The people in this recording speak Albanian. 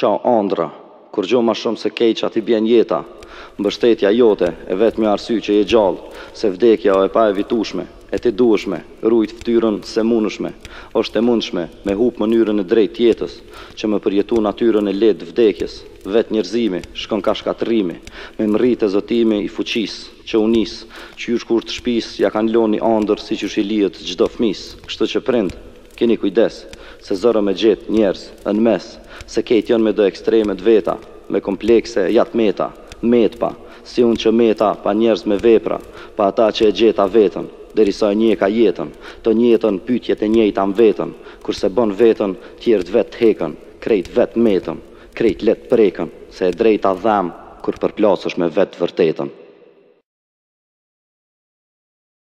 Ça o andrra! Kurgjo ma shumë se keqa t'i bjen jeta! Mbështetja jote, e vetmja arsye që je gjallë, se vdekja o e paevitushme, e ti duhesh me rujt ftyrën se munushme, osht e mundshme, me hup mënyrën e drejt t'jetës, që me përjetu natyrën e letë t'vdekjes, vet njerzimi, shkon ka shkatrrimi, me mrri te zotimi i fuqis, që u nis, qysh kur t'shpis ja kan lon ni andërr si qysh i lihet çdo fmis, kshtu që prind, Kini kujdes se zor o me gjet njerz n'mes se kejt jon me do ekstreme të veta me komplekse ja t'meta me t'pa si un që meta pa njerz me vepra pa ata që e gjeta vetën derisa e njeka jetën të njejtën pytje të njejta më vetën kur s'e bon vetën tjert vet t'hekën krejt vet metën krejt le t'prekën se e drejta dhem kur përplasësh me vet t'vërtetën.